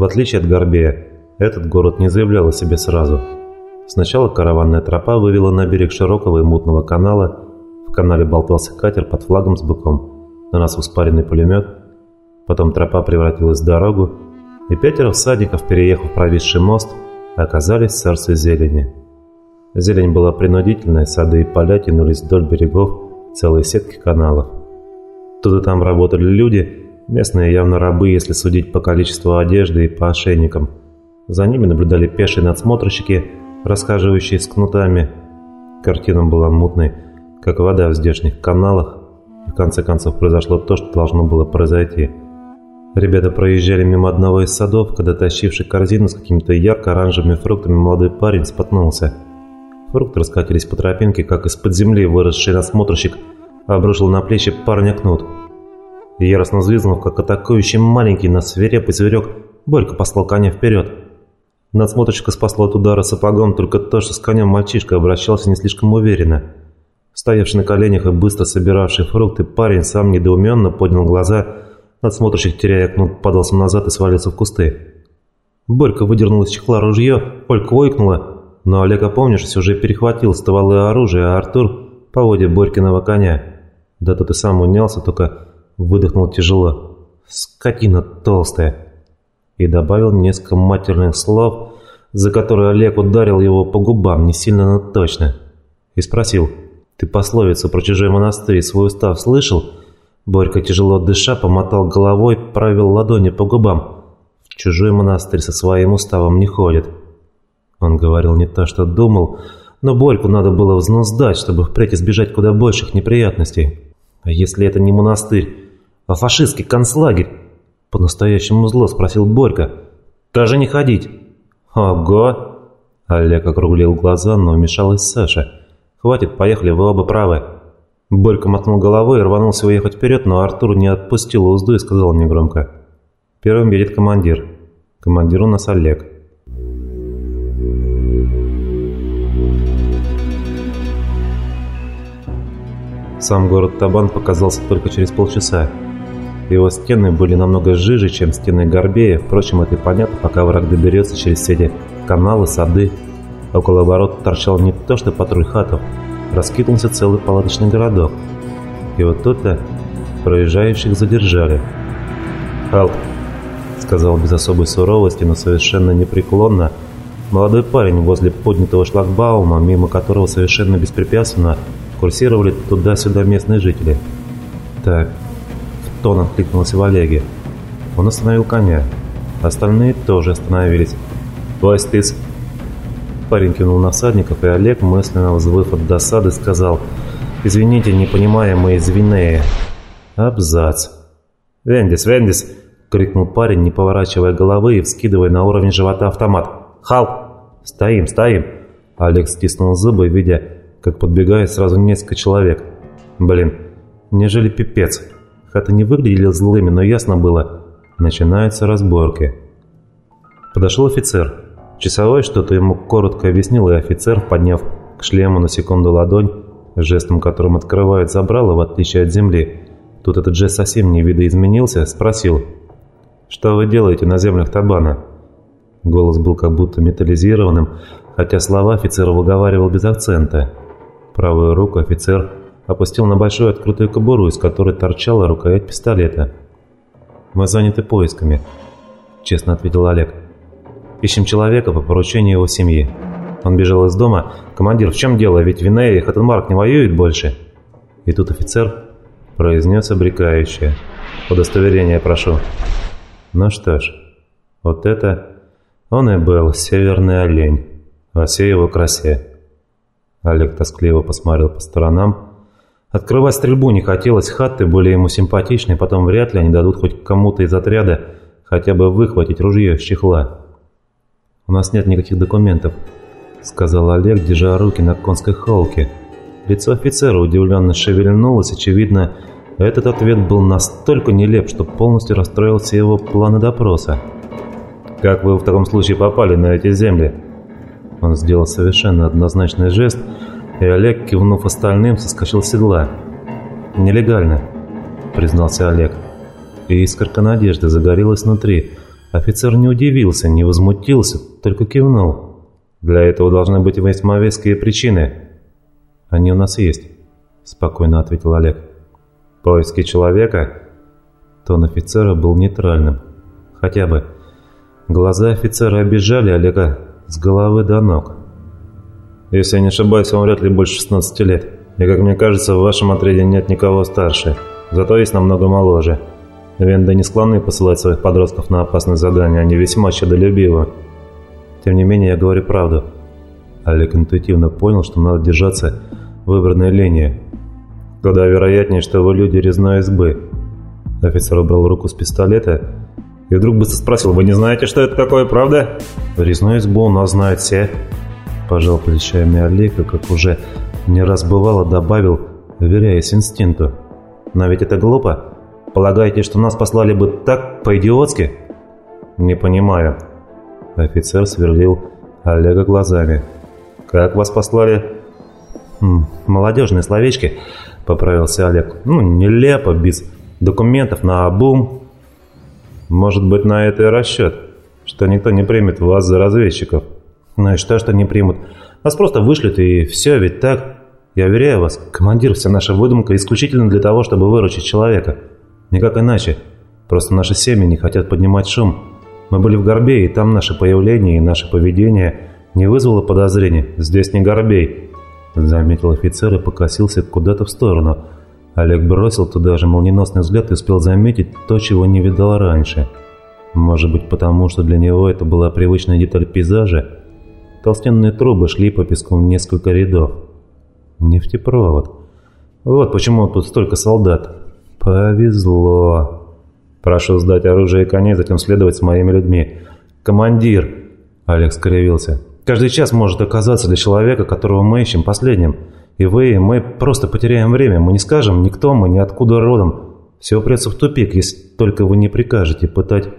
В отличие от Горбея, этот город не заявлял о себе сразу. Сначала караванная тропа вывела на берег широкого и мутного канала. В канале болтался катер под флагом с быком. На нас успаренный пулемет. Потом тропа превратилась в дорогу, и пятеро всадников, переехав провисший мост, оказались в царстве зелени. Зелень была принудительная, сады и поля тянулись вдоль берегов, целые сетки каналов. Тут и там работали люди, местные явно рабы, если судить по количеству одежды и по ошейникам. За ними наблюдали пешие надсмотрщики, расхаживающие с кнутами. Картина была мутной, как вода в здешних каналах, и в конце концов произошло то, что должно было произойти. Ребята проезжали мимо одного из садов, когда тащивший корзину с какими-то ярко-оранжевыми фруктами молодой парень споткнулся. Фрукты раскатились по тропинке, как из-под земли выросший надсмотрщик – обрушил на плечи парня кнут. Яростно взвизгнув, как атакующий маленький, на свирепый зверек, Борька послал коня вперед. Надсмотрщика спасло от удара сапогом только то, что с конем мальчишка обращался не слишком уверенно. Стоявший на коленях и быстро собиравший фрукты, парень сам недоуменно поднял глаза. Надсмотрщик, теряя кнут, подался назад и свалился в кусты. Борька выдернул из чехла ружье, Олька ойкнула, но Олег, опомнившись, уже перехватил стволы оружия, а Артур, поводя Борькиного коня, да тот и сам унялся, только выдохнул тяжело. «Скотина толстая!» И добавил несколько матерных слов, за которые Олег ударил его по губам, не сильно, но точно. И спросил, «Ты пословицу про чужой монастырь свой устав слышал?» Борька, тяжело дыша, помотал головой, правил ладони по губам. «В чужой монастырь со своим уставом не ходит». Он говорил не то, что думал, но Борьку надо было взнуздать, чтобы впредь избежать куда больших неприятностей. А если это не монастырь, а фашистский концлагерь? По-настоящему зло спросил Борька. Даже не ходить. Ого! Олег округлил глаза, но вмешалась Саша. Хватит, поехали, вы оба правы. Борька мотнул головой и рванулся уехать вперед, но Артур не отпустил узду и сказал негромко. Первым едет командир. Командир у нас Олег. Сам город Табан показался только через полчаса. Его стены были намного жиже, чем стены Горбея, впрочем, это и понятно, пока враг доберется через все эти каналы, сады. Около ворот торчал не то что патруль хатов, раскинулся целый палаточный городок. И вот тут-то проезжающих задержали. «Халк», — сказал без особой суровости, но совершенно непреклонно, молодой парень возле поднятого шлагбаума, мимо которого совершенно беспрепятственно Курсировали туда-сюда местные жители. Так, тон откликнулся в Олеге. Он остановил коня. Остальные тоже остановились. «Вась, Парень кинул на всадников, и Олег, мысленно взвыв от досады, сказал «Извините, не понимая мои звенные». «Абзац». «Вендис, Вендис!» — крикнул парень, не поворачивая головы и вскидывая на уровень живота автомат. «Хал! Стоим, стоим!» Олег стиснул зубы, видя, как подбегает сразу несколько человек. Блин, нежели пипец. Хаты не выглядели злыми, но ясно было. Начинаются разборки. Подошел офицер. Часовой что-то ему коротко объяснил, и офицер, подняв к шлему на секунду ладонь, жестом которым открывает забрало, в отличие от земли, тут этот жест совсем не видоизменился, спросил, «Что вы делаете на землях Табана?» Голос был как будто металлизированным, хотя слова офицер выговаривал без акцента. Правую руку офицер опустил на большую открытую кобуру, из которой торчала рукоять пистолета. «Мы заняты поисками», — честно ответил Олег. «Ищем человека по поручению его семьи. Он бежал из дома. Командир, в чем дело? Ведь Винея и Хаттенмарк не воюют больше». И тут офицер произнес обрекающее. «Удостоверение прошу». Ну что ж, вот это он и был северный олень во всей его красе. Олег тоскливо посмотрел по сторонам. Открывать стрельбу не хотелось, хаты были ему симпатичны, потом вряд ли они дадут хоть кому-то из отряда хотя бы выхватить ружье из чехла. «У нас нет никаких документов», — сказал Олег, держа руки на конской холке. Лицо офицера удивленно шевельнулось, очевидно, этот ответ был настолько нелеп, что полностью расстроил все его планы допроса. «Как вы в таком случае попали на эти земли?» Он сделал совершенно однозначный жест, и Олег, кивнув остальным, соскочил с седла. «Нелегально», — признался Олег. И искорка надежды загорелась внутри. Офицер не удивился, не возмутился, только кивнул. «Для этого должны быть весьма веские причины». «Они у нас есть», – спокойно ответил Олег. «Поиски человека?» Тон офицера был нейтральным. Хотя бы. Глаза офицера обижали Олега с головы до ног. «Если я не ошибаюсь, вам вряд ли больше 16 лет. И, как мне кажется, в вашем отряде нет никого старше. Зато есть намного моложе. Венды не склонны посылать своих подростков на опасные задания, они весьма чадолюбивы. Тем не менее, я говорю правду. Олег интуитивно понял, что надо держаться выбранной линии. Куда вероятнее, что вы люди резной избы. Офицер убрал руку с пистолета и вдруг быстро спросил, «Вы не знаете, что это такое, правда?» «Резную избу у нас знают все». Пожал плечами Олег, и, как уже не раз бывало, добавил, доверяясь инстинкту. «Но ведь это глупо. Полагаете, что нас послали бы так, по-идиотски?» «Не понимаю». Офицер сверлил Олега глазами. «Как вас послали?» «Хм, «Молодежные словечки», — поправился Олег. «Ну, нелепо, без документов на обум». «Может быть, на это и расчет, что никто не примет вас за разведчиков». «Ну и что, что не примут? Нас просто вышлют, и все, ведь так?» «Я уверяю вас, командир, вся наша выдумка исключительно для того, чтобы выручить человека». Никак иначе. Просто наши семьи не хотят поднимать шум. Мы были в Горбе, и там наше появление и наше поведение не вызвало подозрений. Здесь не Горбей. Заметил офицер и покосился куда-то в сторону. Олег бросил туда же молниеносный взгляд и успел заметить то, чего не видал раньше. Может быть, потому что для него это была привычная деталь пейзажа? Толстенные трубы шли по песку в несколько рядов. Нефтепровод. Вот почему тут столько солдат. «Повезло. Прошу сдать оружие и коней, затем следовать с моими людьми. Командир!» Алекс скривился. «Каждый час может оказаться для человека, которого мы ищем, последним. И вы, и мы просто потеряем время. Мы не скажем, никто мы, ни откуда родом. Все упрется в тупик, если только вы не прикажете пытать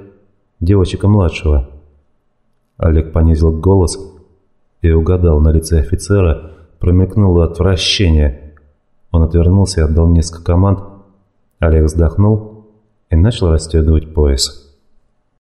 девочка младшего». Олег понизил голос и угадал на лице офицера, промелькнуло отвращение. Он отвернулся и отдал несколько команд, Олег вздохнул и начал расстегивать пояс.